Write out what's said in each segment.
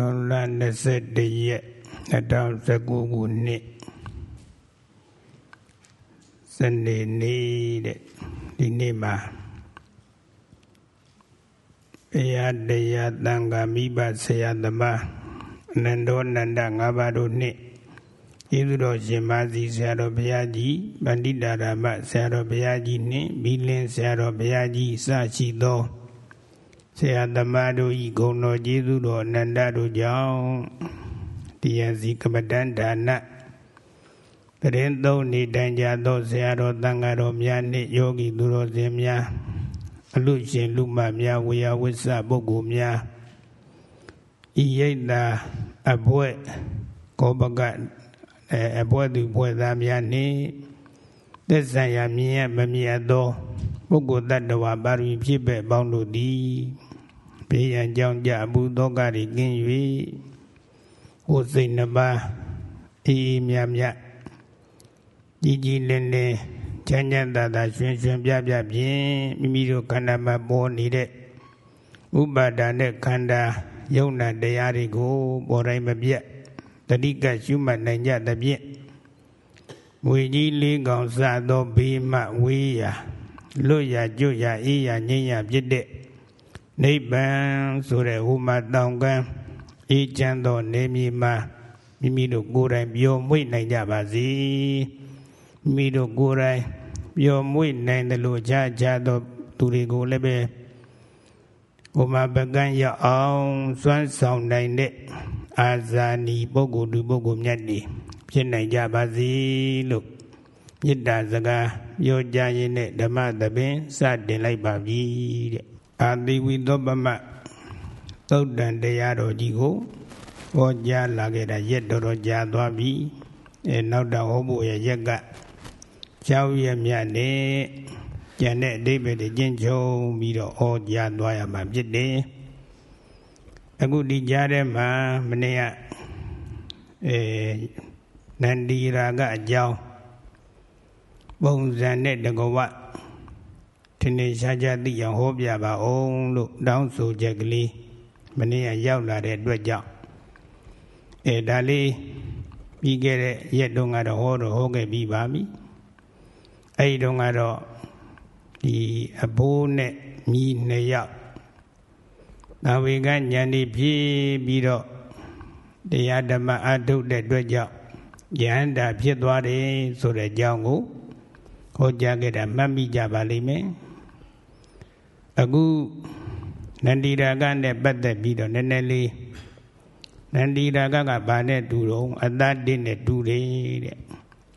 ွန်လ21ရက်2019ခုနှစ်စနေနေ့တဲ့ဒီနေ့မှာဘုရားတရားတန်ခါမိဘဆရာသမားအနန္တောနန္ဒ၅ပါးတို့နှင့်ကျေးဇူးတော်ရှင်မစီဆရာတော်ဘုရားကြီးဗန္တိတာရမဆရာတော်ဘုရားကြီးနှင့်ဘီလင်းဆရာတော်ဘုရားကြီးစရှိသော ဆရာသမားတို့ဤဂုဏ်တော်ကျေးဇူးတော်အနန္တတို့ကြောင့်တရားစီကမ္မတန်ဒါနတရင်သုံးနေတိုင်ကြသောဆရာတော်တန်ဃာတော်များနှင့်ယောဂီသူတော်စင်များအလူရှင်လူမများဝေယဝိဆပုဂ္ဂိုလ်များဤရိတ်တာအဘွဲ့ကောပကအဘွဲ့သူဘွဲ့သားများနှင့်သက်ဆိုင်ရာမြင်ရမမြတ်သောပုဂ္ဂိုလ်တ attva ပါရမီဖြစ်ပဲ့ပေါင်းတို့သည် ဘေးရန်ကြောင့်ကြအမှုသောကတွေကင်း၍ဟိုစိတ်နှပါအေးအေးမြမြကြီးကြီးလင်းလင်းချမ်းချမ်းသာသာရွှင်ရွှင်ပြပြဖြင့်မိမိတို့ခန္ဓာမှာပေါ်နေတဲ့ဥပါဒာနဲ့ခန္ဓာယုံနာတရားတွေကိုပေါ်တိုင်းမပြတ်တတိကရှုမှတ်နိုင်ကြသဖြင့်မွေကြီးလေးကောင်စသောဘေးမှဝေးရာလွတ်ရကျွတ်ရအေးရငြိမ်းရဖြစ်တဲ့ နိဗ္ဗာန်ဆိုတဲ့ဟိုမှာတောင်ကမ်းအေးချမ်းသောနေမြေမှာမိမိတို့ကိုယ်တိုင်ပျော်မွေ့နိုင်ကြပါစေမိမိတို့ကိုယ်တိုင်ပျော်မွေ့နိုင်တယ်လို့ခြားခြားသောသူတွေကိုလည်းပဲဟိုမှာပကံရအောင်စွမ်းဆောင်နိုင်တဲ့အာဇာနည်ပုဂ္ဂိုလ်သူပုဂ္ဂိုလ်မြတ်တွေဖြစ်နိုင်ကြပါစေလို့မေတ္တာစကားပြောကြရင်နဲ့ဓမ္မသဘင်စတင်လိုက်ပါပြီတဲ့ အာတိဝိသောပမသုတ်တန်တရားတော်ကြီးကိုဟောကြားလာခဲ့တာရက်တော်တော်ကြာသွားပြီအဲနောက်တော့ဟောဖို့ရရက်ကကြောက်ရမြတ်နဲ့ကျန်တဲ့အဓိပ္ပာယ်တွေကျင့်ချုံပြီးတော့ဟောကြားသွားရမှာဖြစ်တယ်အခုဒီကြားထဲမှာမနေ့ကအဲနန္ဒီရာကအကြောင်းပုံစံနဲ့တကဝ ထင်ထင်ရှားရှားသိအောင်ဟောပြပါအောင်လို့တောင်းဆိုချက်ကလေးမနေ့ကရောက်လာတဲ့အတွက်ကြောင့်အဲဒါလေးပြီးခဲ့တဲ့ရက်တုန်းကတော့ဟောတော့ဟောခဲ့ပြီးပါပြီအဲဒီတုန်းကတော့ဒီအဘိုးနဲ့မိနှစ်ယောက်သာဝေကဉာဏ်ဤဖြည့်ပြီးတော့တရားဓမ္မအထုတ်တဲ့အတွက်ကြောင့်ယဟန္တာဖြစ်သွားတယ်ဆိုတဲ့အကြောင်းကိုဟောကြားခဲ့တာမှတ်မိကြပါလိမ့်မယ် အခုနန္ဒီရာဂနဲ့ပတ်သက်ပြီးတော့နည်းနည်းလေးနန္ဒီရာဂကဘာနဲ့တူတော့အတ္တတစ်နဲ့တူတယ်တဲ့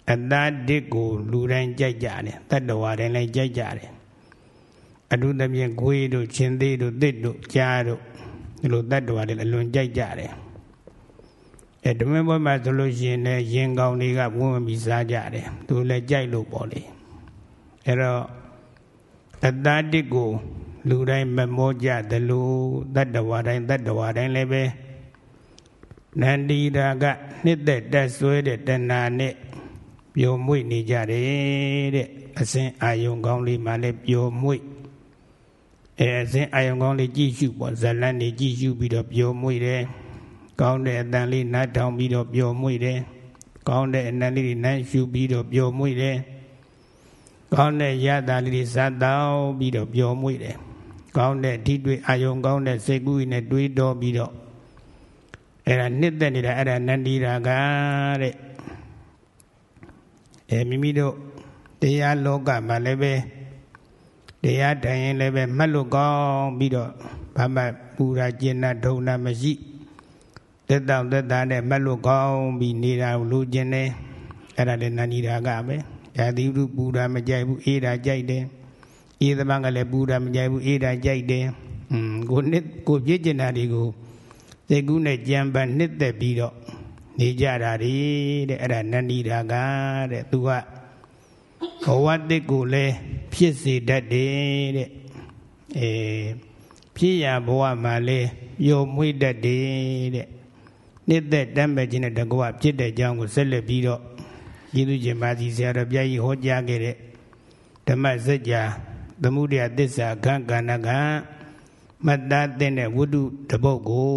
အတ္တတစ်ကိုလူတိုင်းကြိုက်ကြတယ်တတ္တဝါတိုင်းလည်းကြိုက်ကြတယ်အတုသဖြင့်ခွေးတို့ရှင်သေးတို့တစ်တို့ကြားတို့ဒီလိုတတ္တဝါတွေအလွန်ကြိုက်ကြတယ်အဲဓမ္မဘွဲမှာဆိုလို့ရှိရင်လည်းရင်ကောင်းတွေကဝန်းပြီးစားကြတယ်သူလည်းကြိုက်လို့ပေါ့လေအဲတော့အတ္တတစ်ကို လူတိုင်းမမောကြသလိုတတ္တဝါတိုင်းတတ္တဝါတိုင်းလည်းပဲနန္ဒီရာကနှစ်သက်တက်ဆွဲတဲ့တဏှာနဲ့ပျော်မွေ့နေကြတယ်တဲ့အစဉ်အာယုံကောင်းလေးမှလည်းပျော်မွေ့အဲအစဉ်အာယုံကောင်းလေးကြည့်ရှုပေါ့ဇလန်းနေကြည့်ရှုပြီးတော့ပျော်မွေ့တယ်ကောင်းတဲ့အတန်လေးနားထောင်ပြီးတော့ပျော်မွေ့တယ်ကောင်းတဲ့အနံလေးနမ်းရှုပြီးတော့ပျော်မွေ့တယ်ကောင်းတဲ့ရတာလေးတွေဇတ်တောင်းပြီးတော့ပျော်မွေ့တယ် ကောင်းတဲ့ဓိတွေ့အာယုံကောင်းတဲ့စိတ်ကူးနဲ့တွေးတော်ပြီးတော့အဲ့ဒါနှစ်သက်နေတာအဲ့ဒါနန္ဒီရာကတဲ့အဲမိမိတို့တရားလောကမှာလည်းပဲတရားတိုင်ရင်လည်းပဲမှတ်လို့ကောင်းပြီးတော့ဘာမှပူရာကျင်နာဒုံနာမရှိတက်တောင်တက်တာနဲ့မှတ်လို့ကောင်းပြီးနေတာလိုချင်တယ်အဲ့ဒါလည်းနန္ဒီရာကပဲဓာတိရုပူရာမကြိုက်ဘူးအေးတာကြိုက်တယ် အေးသမကလည်းပူရာမကြိုက်ဘူးအေးတာကြိုက်တယ်อืมကိုနှစ်ကိုပြည့်ကျင်တာတွေကိုစိတ်ကူးနဲ့ကြံပန်နှစ်သက်ပြီးတော့နေကြတာဒီတဲ့အဲ့ဒါနန္ဒီရာကတဲ့သူကဘဝတစ်ကိုလည်းဖြစ်စေတတ်တယ်တဲ့အဲဖြစ်ရဘဝမှာလည်းယုံမွေ့တတ်တယ်တဲ့နှစ်သက်တမ်းမဲ့ခြင်းနဲ့တကွဖြစ်တဲ့အကြောင်းကိုဆက်လက်ပြီးတော့ယေသူရှင်မာသီဆရာတော်ဘုရားကြီးဟောကြားခဲ့တဲ့ဓမ္မစကြာ သမုဒယသစ္စာခန့်ကဏ္ဍကမတ်သားတဲ့ဝတ္ထုတပုတ်ကို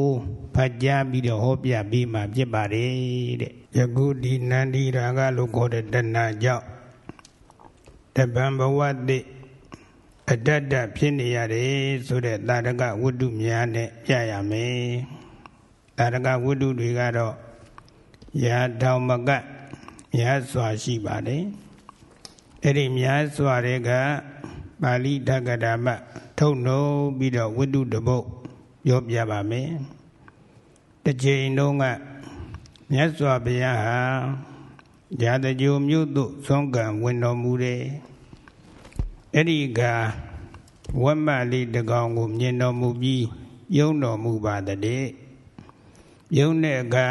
ဖတ်ကြားပြီးတော့ဟောပြပေးမှာဖြစ်ပါတယ်တဲ့ယခုဒီနန္ဒီရာဂလို့ခေါ်တဲ့တဏှာကြောင့်တပံဘဝတိအတ္တတဖြစ်နေရတယ်ဆိုတဲ့တာရကဝတ္ထုများနဲ့ပြရမယ်တာရကဝတ္ထုတွေကတော့ရာထောင်မကများစွာရှိပါတယ်အဲ့ဒီများစွာတွေက ပါဠိတက္ကရာမထုတ်နှုတ်ပြီးတော့ဝတ္ထုတပုတ်ပြောပြပါမယ်တစ်ချိန်လုံးကမြတ်စွာဘုရားဟာญาတကြိုမြို့သို့ဆုံးကံဝင်တော်မူတယ်အဲ့ဒီကဝက်မလေးတကောင်ကိုမြင်တော်မူပြီးပြုံးတော်မူပါတဲ့ပြုံးတဲ့အခါ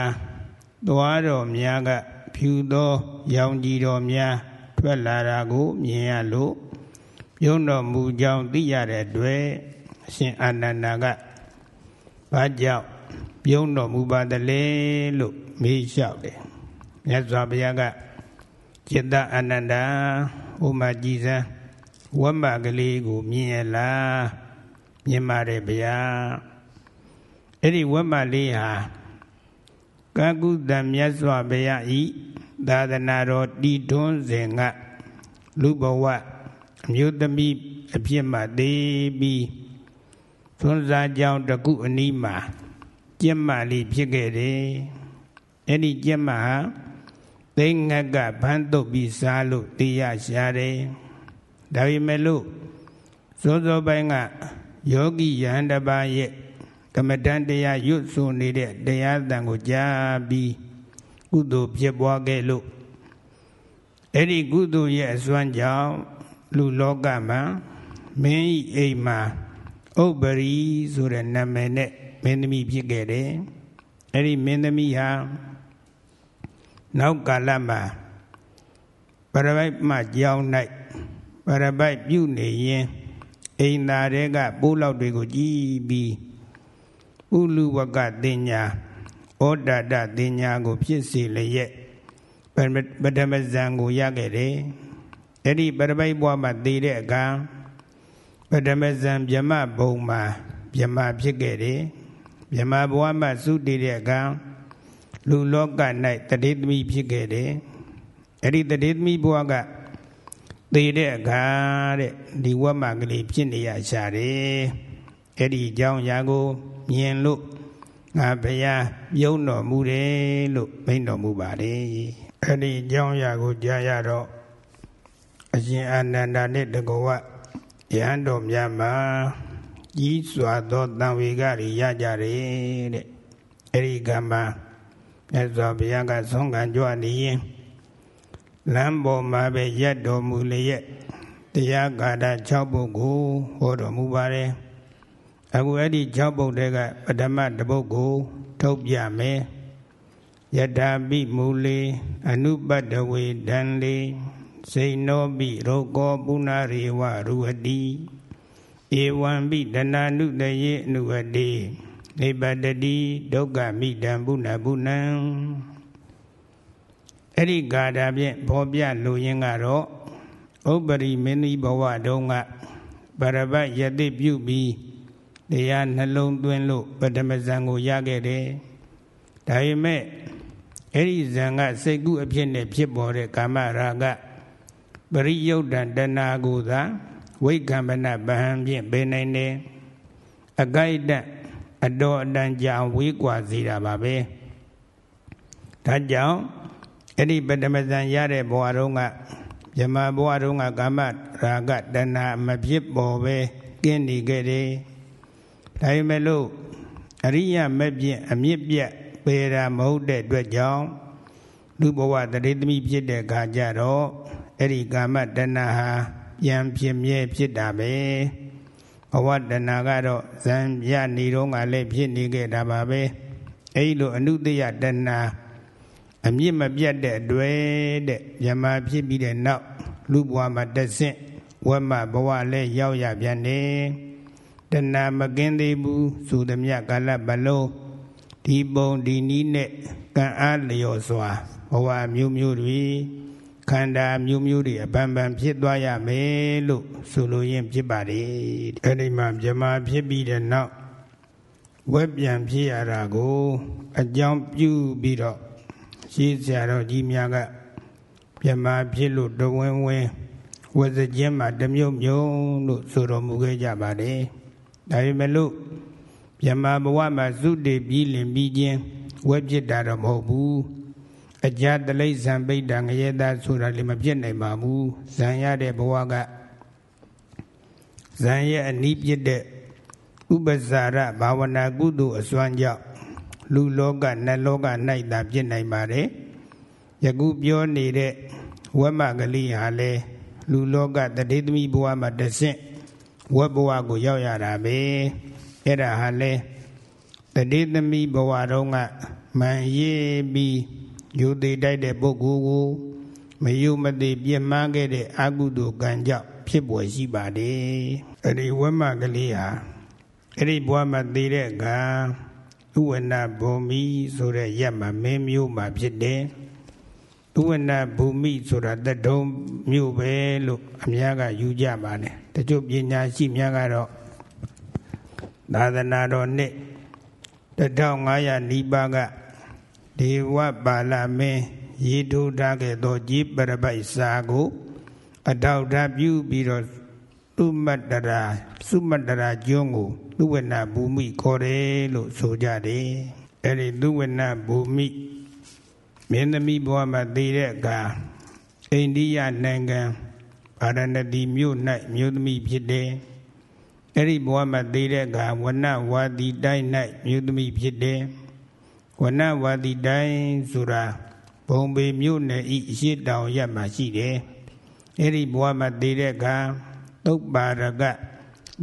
သွားတော်များကဖြူသောရောင်ကြီးတော်များထွက်လာတာကိုမြင်ရလို့ ပြုံးတော်မူကြောင်းသိရတဲ့အတွက်အရှင်အာနန္ဒာကဘာကြောင့်ပြုံးတော်မူပါတလဲလို့မေးလျှောက်တယ်မြတ်စွာဘုရားကจิตအာနန္ဒာဥမာကြည်စမ်းဝမ္မကလေးကိုမြင်ရလားမြင်ပါတယ်ဗျာအဲ့ဒီဝမ္မလေးဟာကာကုတံမြတ်စွာဘုရားဤသာသနာတော်တည်ထွန်းစဉ်ကလူဘဝ အမျိုးသမီးအဖြစ်မှသေးပြီးသွန်စားကြောင်တကုအနီးမှာကျက်မလေးဖြစ်ခဲ့တယ်အဲ့ဒီကျက်မဟာသိငတ်ကဖမ်းတုပ်ပြီးစားလို့တရားရှာတယ်ဒါပေမဲ့လို့စောစောပိုင်းကယောဂီယဟန်တပါရဲ့ကမ္မဋ္ဌာန်းတရားရွတ်ဆိုနေတဲ့တရားတန်ကိုကြားပြီးကုသိုလ်ဖြစ်ပွားခဲ့လို့အဲ့ဒီကုသိုလ်ရဲ့အစွမ်းကြောင့် လူလောကမှာမင်းဤအိမ်မှာဥပ္ပရိဆိုတဲ့နာမည်နဲ့မင်းသမီးဖြစ်ခဲ့တယ်အဲ့ဒီမင်းသမီးဟာနောက်ကာလမှာပရပိုက်မှကြောင်း၌ပရပိုက်ပြုနေရင်အိမ်သားတွေကပိုးလောက်တွေကိုကြည်ပြီးဥလူဝကတင်ညာဩဒဒတင်ညာကို ဖြစ်စေလျက်ပထမဇန်ကိုရခဲ့တယ် အဲ့ဒီပရပိုက်ဘွားမှာတည်တဲ့အခါပထမဇန်မြမဘုံမှာမြမဖြစ်ခဲ့တယ်မြမဘွားမှာစုတည်တဲ့အခါလူလောက၌တတိသမီးဖြစ်ခဲ့တယ်အဲ့ဒီတတိသမီးဘွားကသေတဲ့အခါတဲ့ဒီဝတ်မကလေးဖြစ်နေရရှာတယ်အဲ့ဒီအကြောင်းအရာကိုမြင်လို့ငါဘုရားပြုံးတော်မူတယ်လို့မိန့်တော်မူပါတယ်အဲ့ဒီအကြောင်းအရာကိုကြားရတော့ အရှင်အာနန္ဒာနဲ့တကောဝယဟန်တော်များမှာကြီးစွာသောတံဝေကတွေရကြတယ်တဲ့အဲ့ဒီကံမှာမြတ်စွာဘုရားကဆုံးခံကြွနေရင်လမ်းပေါ်မှာပဲရက်တော်မူလျက်တရားဂါထာ6ပုဒ်ကိုဟောတော်မူပါတယ်အခုအဲ့ဒီ6ပုဒ်တွေကပထမတစ်ပုဒ်ကိုထုတ်ပြမယ်ယထာပိမူလေအနုပတ္တဝေဒံလေ စိနောပိရောကောပုဏ္ဏရေဝရူဟတိဧဝံပိဒနာနုတယေအနုဟတိနိဗ္ဗတတိဒုက္ခမိတံပုဏ္ဏပုဏ္ဏံအဲ့ဒီဂါထာဖြင့်ဖော်ပြလိုရင်းကတော့ဥပ္ပရိမင်းသီဘဝတုန်းကပရပတ်ယတိပြုပြီးတရားနှလုံးသွင်းလို့ပထမဇန်ကိုရခဲ့တယ်။ဒါပေမဲ့အဲ့ဒီဇန်ကစိတ်ကူးအဖြစ်နဲ့ဖြစ်ပေါ်တဲ့ကာမရာဂ ပရိယုတ်တံတနာကိုသာဝိကံပနဗဟံဖြင့်ပေနိုင်တယ်အကိုက်တအတော်အတန်ကြာဝေးကွာစေတာပါပဲဒါကြောင့်အဲ့ဒီပထမဇန်ရတဲ့ဘဝတုန်းကမြမဘဝတုန်းကကာမရာဂတဏမဖြစ်ပေါ်ပဲကင်းနေခဲ့တယ်ဒါပေမဲ့လို့အရိယမပြည့်အမြင့်ပြတ်ပေတာမဟုတ်တဲ့အတွက်ကြောင့်လူဘဝတရေသမီးဖြစ်တဲ့အခါကျတော့ အဲ့ဒီကာမတဏှာဟာပြန်ဖြစ်မြဲဖြစ်တာပဲဘဝတဏှာကတော့ဇံရနေတော့ကလည်းဖြစ်နေခဲ့တာပါပဲအဲ့လိုအနုတ္တယတဏှာအမြင့်မပြတ်တဲ့တွေ့တဲ့မြမဖြစ်ပြီးတဲ့နောက်လူဘဝမှာတဆင့်ဝမဘဝလည်းရောက်ရပြန်တယ်တဏမကင်းသေးဘူးဆိုသည်မြကာလဘလုံးဒီပုံဒီနီးနဲ့ကံအားလျော်စွာဘဝမျိုးမျိုးတွေ ခန္ဓာမျိုးမျိုးတွေအပန်ပန်ဖြစ်သွားရမယ်လို့ဆိုလိုရင်းဖြစ်ပါတယ်အဲ့ဒီမှာမြမဖြစ်ပြီးတဲ့နောက်ဝက်ပြန်ဖြစ်ရတာကိုအကြောင်းပြုပြီးတော့ရှိဆရာတော်ကြီးများကမြမဖြစ်လို့တဝင်းဝင်းဝဇခြင်းမှာတမျိုးမျိုးလို့ဆိုတော်မူခဲ့ကြပါတယ်ဒါပေမဲ့လို့မြမဘဝမှာသုတေပြီးလင်ပြီးချင်းဝက်ဖြစ်တာတော့မဟုတ်ဘူး အကြတလိษံပိဋ္ဌငရေတာဆိုတာလည်းမပြည့်နိုင်ပါဘူးဇံရတဲ့ဘဝကဇံရဲ့အနိပြစ်တဲ့ဥပဇာရဘာဝနာကုသိုလ်အစွမ်းကြောင့်လူလောကနတ်လောက၌သာပြည့်နိုင်ပါတယ်ယခုပြောနေတဲ့ဝမကလေးဟာလေလူလောကတတိသမီဘဝမှာတဆင့်ဝက်ဘဝကိုရောက်ရတာပဲအဲ့ဒါဟာလေတတိသမီဘဝတုန်းကမှန်ရည်ပြီး ယူသေးတိုက်တဲ့ပုဂ္ဂိုလ်ကိုမယုမသိပြင်းမှန်းခဲ့တဲ့အကုသိုလ်ကံကြောင့်ဖြစ်ပေါ်ရှိပါတယ်အဲ့ဒီဝက်မကလေးဟာအဲ့ဒီဘဝမှာသေးတဲ့ကံဥဝနဘုံမီဆိုတဲ့ရက်မှာမင်းမျိုးမှာဖြစ်တယ်ဥဝနဘူမိဆိုတာတတုံးမြို့ပဲလို့အများကယူကြပါတယ်တချို့ပညာရှိများကတော့သာသနာတော်နှစ်1500နီးပါးက ဒေဝပါဠမင်းရေထိုးထားခဲ့သောကြီးပရပိုက်စာကိုအထောက်ထားပြုပြီးတော့သုမတ္တရာသုမတ္တရာကျွန်းကိုသုဝနဘူမိခေါ်တယ်လို့ဆိုကြတယ်အဲ့ဒီသုဝနဘူမိမင်းသမီးဘဝမှာတည်တဲ့အခါအိန္ဒိယနိုင်ငံဗာရဏသီမြို့၌မြို့သမီးဖြစ်တယ်အဲ့ဒီဘဝမှာတည်တဲ့အခါဝနဝါဒီတိုင်း၌မြို့သမီးဖြစ်တယ် ဝနဝါဒီတိုင်းဆိုတာဘုံပေမြို့နယ်ဤအရှိတောင်ရက်မှာရှိတယ်အဲ့ဒီဘဝမှာတည်တဲ့အခါသုတ်ပါရက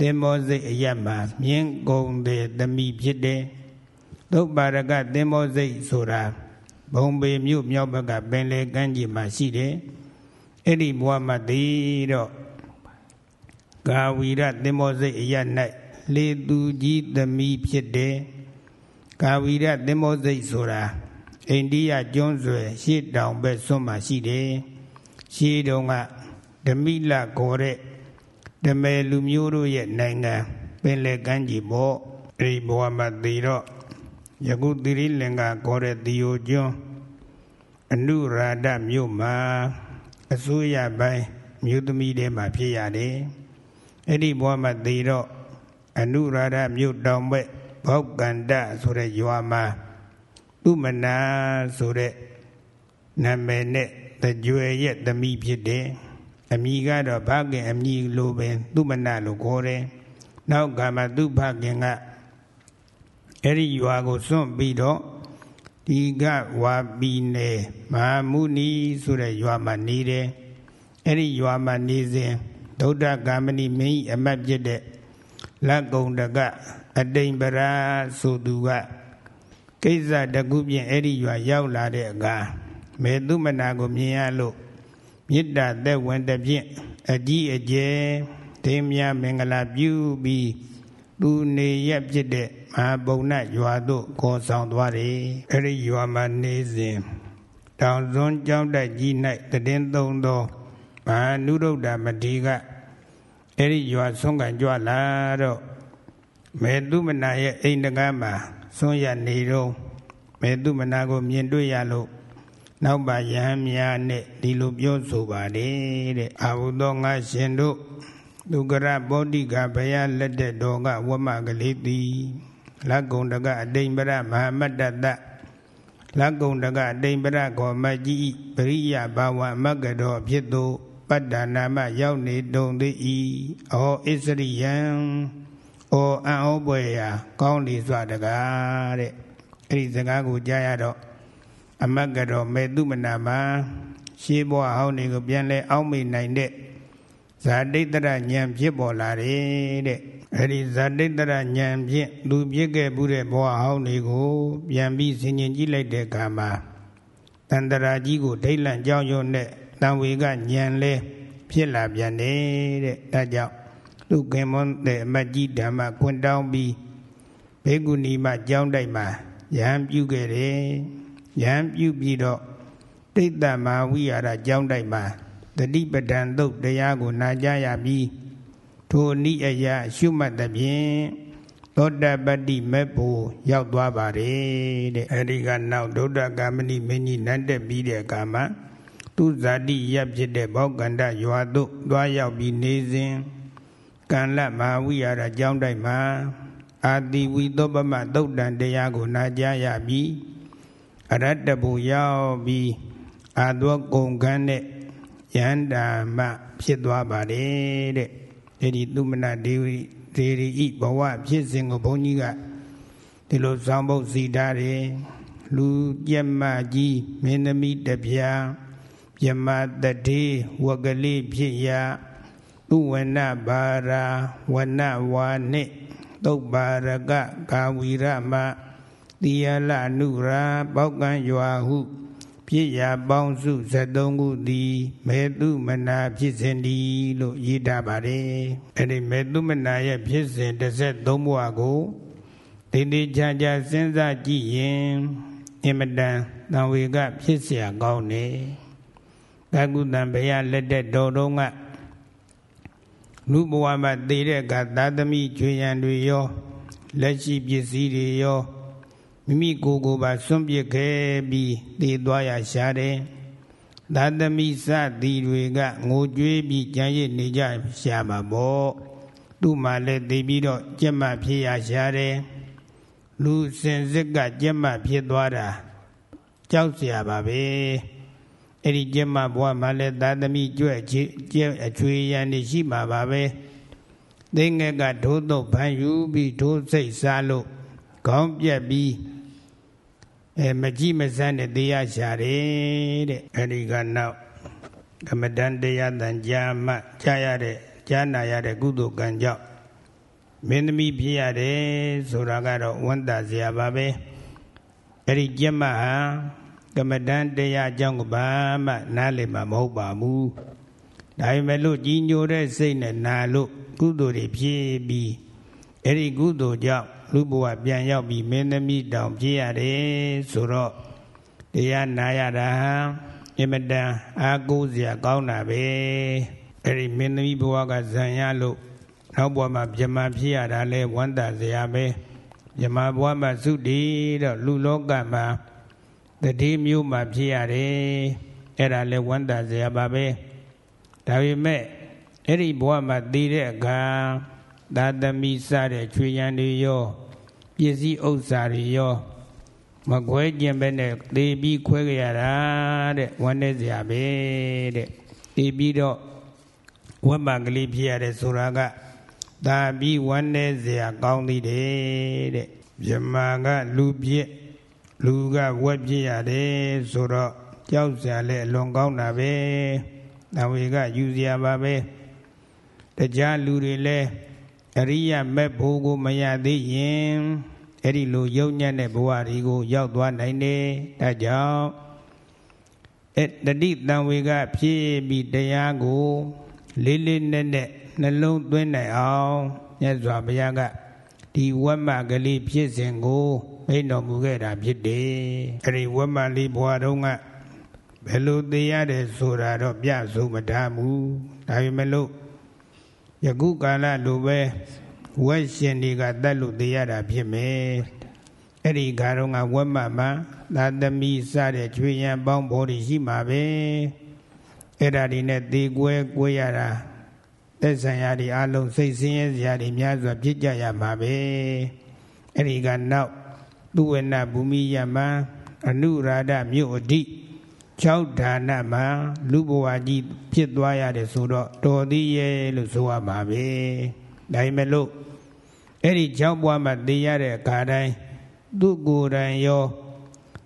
သင်္ဘောစိတ်အရက်မှာမြင်းကုံတဲ့သမီးဖြစ်တယ်သုတ်ပါရကသင်္ဘောစိတ်ဆိုတာဘုံပေမြို့မြောက်ဘက်ကပင်လေကမ်းခြေမှာရှိတယ်အဲ့ဒီဘဝမှာတည်တော့ကာဝီရသင်္ဘောစိတ်အရက်၌လေသူကြီးသမီးဖြစ်တယ် ကာဝီရသင်္ဘောစိတ်ဆိုတာအိန္ဒိယကျွန်းဆွယ်ရှေ့တောင်ဘက်ဆွမ်းမှာရှိတယ်ရှေးတုန်းကဓမိလခေါ်တဲ့ဓမေလူမျိုးတို့ရဲ့နိုင်ငံပင်လယ်ကမ်းခြေပေါ့အဲဒီဘဝမှာတည်တော့ယခုသီရိလင်္ကာခေါ်တဲ့တီယိုကျွန်းအနုရာဒမြို့မှာအစိုးရပိုင်းမြို့သမီးတွေမှာဖြစ်ရတယ်အဲ့ဒီဘဝမှာတည်တော့အနုရာဒမြို့တောင်ဘက် ဘောက်ကန္တဆိုတဲ့ရွာမှာသူမနာဆိုတဲ့နာမည်နဲ့တကြွယ်ရဲ့သမီးဖြစ်တယ်အမိကတော့ဘခင်အမိလိုပဲသူမနာလို့ခေါ်တယ်နောက်ကမှသူဘခင်ကအဲ့ဒီရွာကိုစွန့်ပြီးတော့ဒီကဝါပီနယ်မဟာမုနီဆိုတဲ့ရွာမှာနေတယ်အဲ့ဒီရွာမှာနေစဉ်ဒုဒ္ဒကာမဏိမင်းအမတ်ပြတဲ့လက်ကုံတက အတိမ်ပရာဆိုသူကကိစ္စတခုဖြင့်အဲ့ဒီရွာရောက်လာတဲ့အခါမေသူမနာကိုမြင်ရလို့မေတ္တာသက်ဝင်တဲ့ဖြင့်အကြီးအကျယ်ဒိမြမင်္ဂလာပြုပြီးသူနေရဖြစ်တဲ့မဟာဘုံနရွာသို့ခေါ်ဆောင်သွားတယ်အဲ့ဒီရွာမှာနေစဉ်တောင်စွန်းကျောင်းတိုက်ကြီး၌တည်င်းသုံးသောမဟာနုရုဒ္ဓမတိကအဲ့ဒီရွာဆုံးကန်ကြွလာတော့ မေတုမနာရဲ့အိမ်တကားမှာဆုံးရနေတော့မေတုမနာကိုမြင်တွေ့ရလို့နောက်ပါယဟန်များနဲ့ဒီလိုပြောဆိုပါတယ်တဲ့အာဟုသောငါရှင်တို့ဒုက္ကရဘောဓိကဘယလက်တဲ့တော်ကဝမကလေးသည်လက်ကုံတကအတိမ်ပရမဟာမတ္တတလက်ကုံတကအတိမ်ပရကောမကြီးပရိယဘာဝမဂ္ဂတော်ဖြစ်သောပတ္တနာမရောက်နေတုံသည်ဤအောဣစရိယံ အောအံ့ဩပွေရာကောင်းလီစွာတကားတဲ့အဲ့ဒီစကားကိုကြားရတော့အမတ်ကတော့မေတုမနာမှာရှေးဘဝဟောင်းတွေကိုပြန်လဲအောက်မေ့နိုင်တဲ့ဇာတိတ္တရဉာဏ်ဖြစ်ပေါ်လာတယ်တဲ့အဲ့ဒီဇာတိတ္တရဉာဏ်ဖြင့်လူပြစ်ခဲ့မှုတဲ့ဘဝဟောင်းတွေကိုပြန်ပြီးဆင်ញင်ကြည့်လိုက်တဲ့အခါမှာတန္တရာကြီးကိုဒိဋ္ဌလန့်ကြောင်းရုံနဲ့တံဝေကဉာဏ်လဲဖြစ်လာပြန်တယ်တဲ့ဒါကြောင့် လူကင်မွန်တဲ့အမတ်ကြီးဓမ္မခွန်တောင်းပြီးဘေကုဏီမကျောင်းတိုက်မှာယဟန်ပြုခဲ့တယ်ယဟန်ပြုပြီးတော့တိတ်တမဝိဟာရကျောင်းတိုက်မှာတတိပဒံသုတ်တရားကိုနာကြားရပြီးထိုနိအယရှုမှတ်တဲ့ဖြင့်သောတပတ္တိမေဖို့ရောက်သွားပါတယ်တဲ့အဲဒီကနောက်ဒုဒ္ဒကာမဏိမင်းကြီးနတ်တက်ပြီးတဲ့အခါမှာသူဇာတိရပ်ဖြစ်တဲ့ဘောကန္တရွာသို့သွားရောက်ပြီးနေစဉ် ကံလမဟာဝိဟာရကျောင်းတိုက်မှာအာတိဝိသောပမသုတ်တန်တရားကိုနာကြားရပြီးအရတ္တဘူရောက်ပြီးအာသောကုံကန်းတဲ့ယန္တာမဖြစ်သွားပါတယ်တဲ့အဲဒီသုမနဒေဝီဒေရီဤဘဝဖြစ်စဉ်ကိုဘုန်းကြီးကဒီလိုဇောင်းပုတ်စီထားတယ်လူကြက်မကြီးမင်းသမီးတပြားယမတတိဝကလေးဖြစ်ရာ သူဝနဘာရာဝနဝါနိသုတ်ပါရကကာဝီရမတိယလနုရာပောက်ကံရွာဟုဖြစ်ရာပေါင်းစု73ခုသည်မေတုမနာဖြစ်စဉ်ဒီလို့ရေးထားပါတယ်အဲ့ဒီမေတုမနာရဲ့ဖြစ်စဉ်33ဘဝကိုတိတိကျကျစဉ်းစားကြည့်ရင်အင်မတန်တံဝေကဖြစ်เสียကောင်းတယ်ကကုတံဘုရားလက်တဲ့တော်တော်က လူဘဝမှာတည်တဲ့ကသာသမီကျွေရန်တွေရောလက်ရှိပစ္စည်းတွေရောမိမိကိုယ်ကိုယ်ပါစွန့်ပစ်ခဲ့ပြီးတည်သွားရရှာတယ်သာသမီစသည်တွေကငိုကြွေးပြီးကြံရစ်နေကြရှာမှာပေါ့သူ့မှာလည်းတည်ပြီးတော့ကြက်မှဖြစ်ရရှာတယ်လူစင်စစ်ကကြက်မှဖြစ်သွားတာကြောက်เสียပါပဲ အဲ့ဒီကျမဘဝမှာလည်းသာသမီကြွက်ကျဲအချွေရန်နေရှိမှာပါပဲသိငယ်ကဒိုးတော့ဖန်ယူပြီးဒိုးစိတ်စားလို့ခေါင်းပြက်ပြီးအဲမကြည့်မစမ်းတဲ့တရားရှာတယ်တဲ့အဲ့ဒီကနောက်ကမ္မတန်တရားတန်ကြာမှကြားရတဲ့ကြားနာရတဲ့ကုသိုလ်ကံကြောင့်မင်းသမီးဖြစ်ရတယ်ဆိုတာကတော့ဝန်တာစရာပါပဲအဲ့ဒီကျမဟာ ကမ္မတန်တရားအကြောင်းကဘာမှနားလည်မှာမဟုတ်ပါဘူးဒါပေမဲ့လို့ကြီးညိုတဲ့စိတ်နဲ့နာလို့ကုသိုလ်တွေဖြစ်ပြီးအဲ့ဒီကုသိုလ်ကြောင့်လူဘဝပြန်ရောက်ပြီးမင်းသမီးတောင်ဖြစ်ရတယ်ဆိုတော့တရားနာရတာအင်မတန်အားကိုးစရာကောင်းတာပဲအဲ့ဒီမင်းသမီးဘဝကဇံရလို့နောက်ဘဝမှာပြမဖြစ်ရတာလဲဝမ်းသာစရာပဲပြမဘဝမှာသုတိတော့လူလောကမှာ တတိမျိုးမှာဖြစ်ရတယ်အဲ့ဒါလဲဝမ်းသာစရာပါပဲဒါပေမဲ့အဲ့ဒီဘဝမှာတည်တဲ့အခါသာသမီစတဲ့ချွေရန်တွေရောပစ္စည်းဥစ္စာတွေရောမခွဲကျင်ပဲနဲ့သေပြီးခွဲကြရတာတဲ့ဝမ်းနေစရာပဲတဲ့သေပြီးတော့ဝတ်မှကလေးဖြစ်ရတဲ့ဆိုတာကသာပြီးဝမ်းနေစရာကောင်းသည်တဲ့မြမာကလူပြည့် လူကဝက်ပြည့်ရတယ်ဆိုတော့ကြောက်စရာလည်းအလွန်ကောင်းတာပဲ။တဝေကယူစရာပါပဲ။တရားလူတွေလည်းအရိယမက်ဖို့ကိုမရသေးရင်အဲ့ဒီလိုယုံညံ့တဲ့ဘဝတွေကိုရောက်သွားနိုင်တယ်။ဒါကြောင့်အဲတတိတံဝေကဖြစ်ပြီးတရားကို လေးလေးနက်နက်နှလုံးသွင်းနိုင်အောင်မြတ်စွာဘုရားကဒီဝက်မကလေးဖြစ်စဉ်ကို မိန်တော်မူခဲ့တာဖြစ်တယ်။အဲဒီဝက်မလေးဘွားတုန်းကဘယ်လိုသိရတယ်ဆိုတာတော့ပြဆိုမထားဘူး။ဒါပေမဲ့လို့ယခုကာလလိုပဲဝက်ရှင်တွေကတတ်လို့သိရတာဖြစ်မယ်အဲ့ဒီခါတော့ကဝက်မမှာသာသမီစတဲ့ချွေရန်ပေါင်းဘော်တွေရှိမှာပဲအဲ့ဒါဒီနဲ့သေကွဲကွဲရတာသက်ဆိုင်ရာတွေအလုံးစိတ်ဆင်းရဲစရာတွေများစွာဖြစ်ကြရမှာပဲအဲ့ဒီကနောက် သူဝေနဘူမိယမအနုရာဒမြို့အဓိ6ဌာနမှာလူဘဝကြီးဖြစ်သွားရတယ်ဆိုတော့တော်သေးရဲ့လို့ဆိုရမှာပဲဒါပေမဲ့လို့အဲ့ဒီ6ဘဝမှာသိရတဲ့အခါတိုင်းသူကိုယ်တိုင်ရော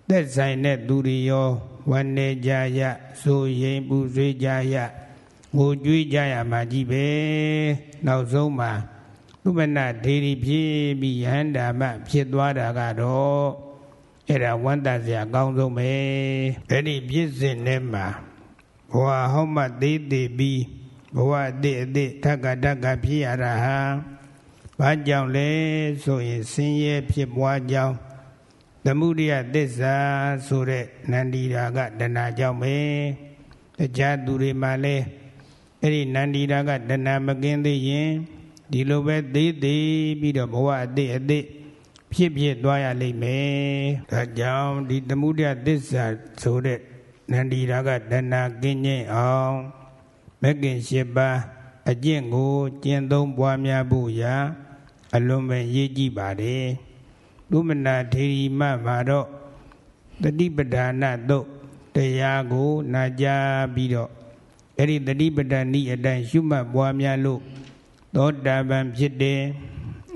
သက်ဆိုင်တဲ့သူတွေရောဝန္နေကြရဆိုရင်ပူဆွေးကြရငိုကြွေးကြရမှာကြီးပဲနောက်ဆုံးမှာ ဥပနဒေရီဖြစ်ပြီးယဟန္တာမဖြစ်သွားတာကတော့အဲ့ဒါဝန္တစရာအကောင်းဆုံးပဲအဲ့ဒီပြည့်စင်ထဲမှာဘဝဟောမှသေးသေးပြီးဘဝအတိအတိဓက္ကဓက္ကဖြစ်ရတာဟာဘာကြောင့်လဲဆိုရင်ဆင်းရဲဖြစ်ပွားကြောင်းသမုဒိယသစ္စာဆိုတဲ့နန္ဒီရာကတဏှာကြောင့်ပဲတရားသူတွေမှလည်းအဲ့ဒီနန္ဒီရာကတဏှာမကင်းသေးရင် ဒီလိုပဲသေးသေးပြီးတော့ဘဝအသေးအသေးဖြစ်ဖြစ်သွားရလိမ့်မယ်ဒါကြောင့်ဒီသမုဒယသစ္စာဆိုတဲ့နန္ဒီရာကတဏှာကင်းငြိမ်းအောင်မဂ္ဂင်၈ပါးအကျင့်ကိုကျင့်သုံးပွားများဖို့ရာအလွန်ပဲရည်ကြည်ပါတယ်လူမနာထေရီမမှာတော့တတိပဒာနတုတ်တရားကိုနာကြားပြီးတော့အဲ့ဒီတတိပဒာနိအတိုင်းရှုမှတ်ပွားများလို့ သောတာပန်ဖြစ်တယ်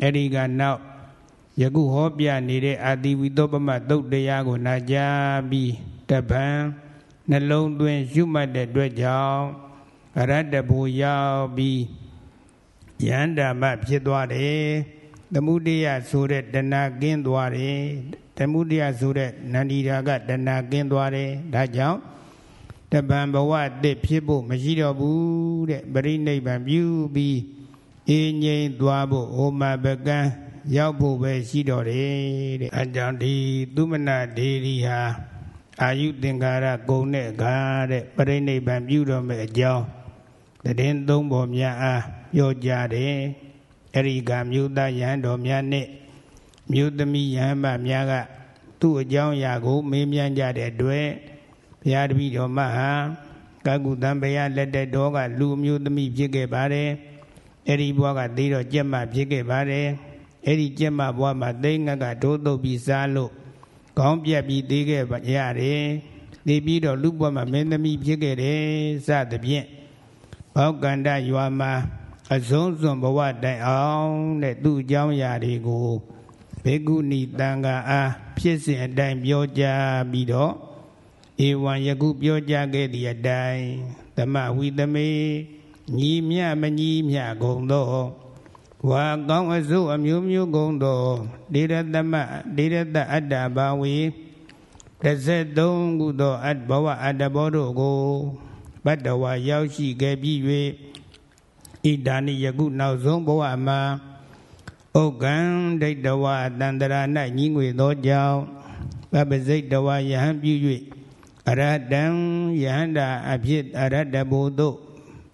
အဲ့ဒီကနောက်ယခုဟောပြနေတဲ့အာတိဝိသောပမသုတ်တရားကိုနာကြားပြီးတပံနှလုံးသွင်းရှုမှတ်တဲ့အတွက်ကြောင့်အရတ္တဘူရောက်ပြီးယန္တာမဖြစ်သွားတယ်သမုဒိယဆိုတဲ့တဏှာကင်းသွားတယ်သမုဒိယဆိုတဲ့နန္ဒီရာကတဏှာကင်းသွားတယ်ဒါကြောင့်တပံဘဝအစ်ဖြစ်ဖို့မရှိတော့ဘူးတဲ့ပရိနိဗ္ဗာန်ပြုပြီး အေးငြိမ်သွားဖို့ဟောမပကံရောက်ဖို့ပဲရှိတော့တယ်တဲ့အကြောင်းဒီသုမနာဒေရီဟာအာယုသင်္ကာရဂုံတဲ့အခါတဲ့ပရိနိဗ္ဗာန်ပြုတော်မဲ့အကြောင်းတည်င်းသုံးပေါ်များအားပြောကြတယ်အဲ့ဒီကမြို့သားယဟန်တော်များနဲ့မြို့သမီးယဟန်မများကသူ့အကြောင်းအရာကိုမေးမြန်းကြတဲ့အတွက်ဘုရားတပည့်တော်မဟာကကုတံဘုရားလက်တဲ့တော်ကလူမျိုးသမီးဖြစ်ခဲ့ပါတယ် အဲ့ဒီဘွားကသေးတော့ကြက်မဖြစ်ခဲ့ပါတယ်အဲ့ဒီကြက်မဘွားမှာသိငတ်ကဒိုးတုပ်ပြီးစားလို့ခေါင်းပြက်ပြီးသေးခဲ့ရတယ်နေပြီးတော့လူဘွားမှာမင်းသမီးဖြစ်ခဲ့တယ်စသဖြင့်ဘောက်ကန္တရွာမှာအဆုံးစွန်ဘဝတိုင်အောင်တဲ့သူ့အကြောင်းအရာတွေကိုဘေကုဏီတန်ခါအားဖြစ်စဉ်အတိုင်းပြောကြားပြီးတော့ဧဝံယခုပြောကြားခဲ့သည့်အတိုင်းသမဝိသမေ ညီမြမညီမြဂုံသောဝါကောင်းအစုအမျိုးမျိုးဂုံသောဒေရသမဒေရတအတ္တဘာဝေ33ခုသောအဘဝအတ္တဘောတို့ကိုဘတ်တော်ဝါရောက်ရှိခဲ့ပြီး၍ဣဒာနိယခုနောက်ဆုံးဘဝမှာဥက္ကံဒိဋ္ဌဝါတန္တရာ၌ညီငွေသောကြောင့်ပပစိတ်တဝါယဟံပြု၍အရဟတံယဟန္တာအဖြစ်အရဟတဘုသို့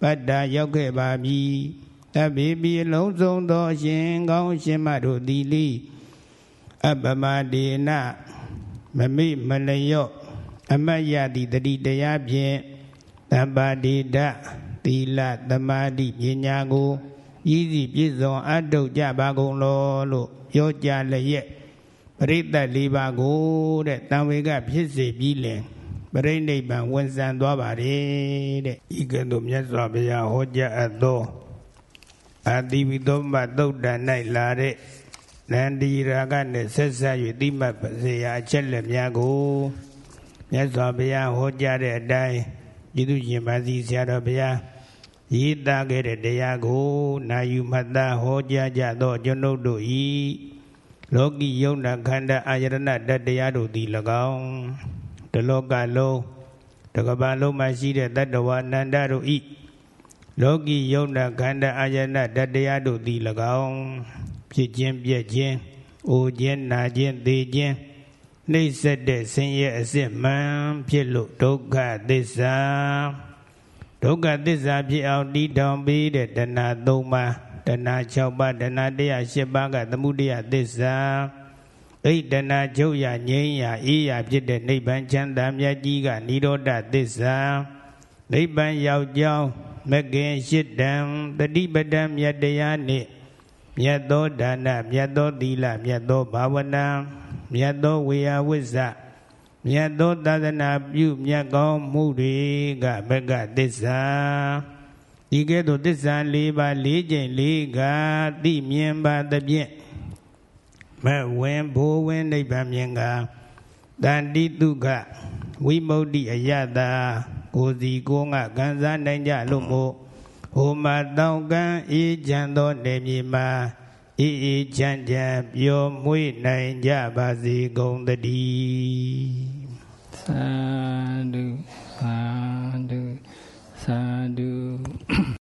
ပတ္တာရောက်ခဲ့ပါပြီတပိပိလုံးစုံသောအရှင်ကောင်းရှင်မတို့သည်လိအပမဒေနမမိမလယော့အမတ်ရသည့်တတိတရားဖြင့်တမ္ပါဒိဒသီလသမာဓိပညာကိုရည်စီပြည့်စုံအထုတ်ကြပါကုန်လောလို့ပြောကြလျက်ပရိသတ်လေးပါးကိုတဲ့တံဝေကဖြစ်စေပြီးလင် ပရိနိဗ္ဗာန်ဝန်ဆံသွားပါတယ်တဲ့ဤကဲ့သို့မြတ်စွာဘုရားဟောကြားအပ်သောအာတိဝိသောမသုတ်တန်၌လာတဲ့နန္ဒီရာဂနဲ့ဆက်ဆက်၍တိမတ်ပါစေရာအချက်လက်များကိုမြတ်စွာဘုရားဟောကြားတဲ့အတိုင်းဤသူရှင်ပါစီဆရာတော်ဘုရားရေးသားခဲ့တဲ့တရားကိုနာယူမှတ်သားဟောကြားကြသောကျွန်ုပ်တို့ဤလောကီယုံနာခန္ဓာအာယရဏတတရားတို့သည်၎င်း တလောကလုံးတကဘာလုံးမှာရှိတဲ့တတ္တဝါနန္ဒတို့ဤလောကီယုံနာခန္ဓာအာယရဏတတရားတို့သည်၎င်းဖြစ်ခြင်းပြည့်ခြင်းအိုခြင်းနာခြင်းသေခြင်းနှိမ့်ဆက်တဲ့ဆင်းရဲအစစ်မှန်ဖြစ်လို့ဒုက္ခသစ္စာဒုက္ခသစ္စာဖြစ်အောင်တည်ထောင်ပေးတဲ့တဏှာ၃ပါးတဏှာ6ပါးတဏှာ108ပါးကသမုဒယသစ္စာ ဣတဏချုပ်ရငြိမ်းရာအေးရာဖြစ်တဲ့နိဗ္ဗာန်ချမ်းသာမြတ်ကြီးကនិရောဓသစ္စာနိဗ္ဗာန်ရောက်ကြောင်းမကင်ရှိတံတတိပဒံမြတ်တရားနှင့်မြတ်သောဒါနမြတ်သောသီလမြတ်သောဘာဝနာမြတ်သောဝေယဝိဇ္ဇမြတ်သောသာသနာပြုမြတ်ကောင်းမှုတွေကဘကသစ္စာဒီကဲ့သို့သစ္စာ၄ပါး၄ကျင့်၄ကသိမြင်ပါသဖြင့် မဝင်ဘိုးဝင်နိဗ္ဗာန်မြင်ကတန်တိတုခဝိမု ക്തി အယတာကိုစီကိုငါခံစားနိုင်ကြလို့မို့ဟိုမှာတောင်းကန်းအေးချမ်းသောနေမြေမှာအေးအေးချမ်းချမ်းပျော်မွေ့နိုင်ကြပါစေကုန်သတည်းသာဓုသာဓုသာဓု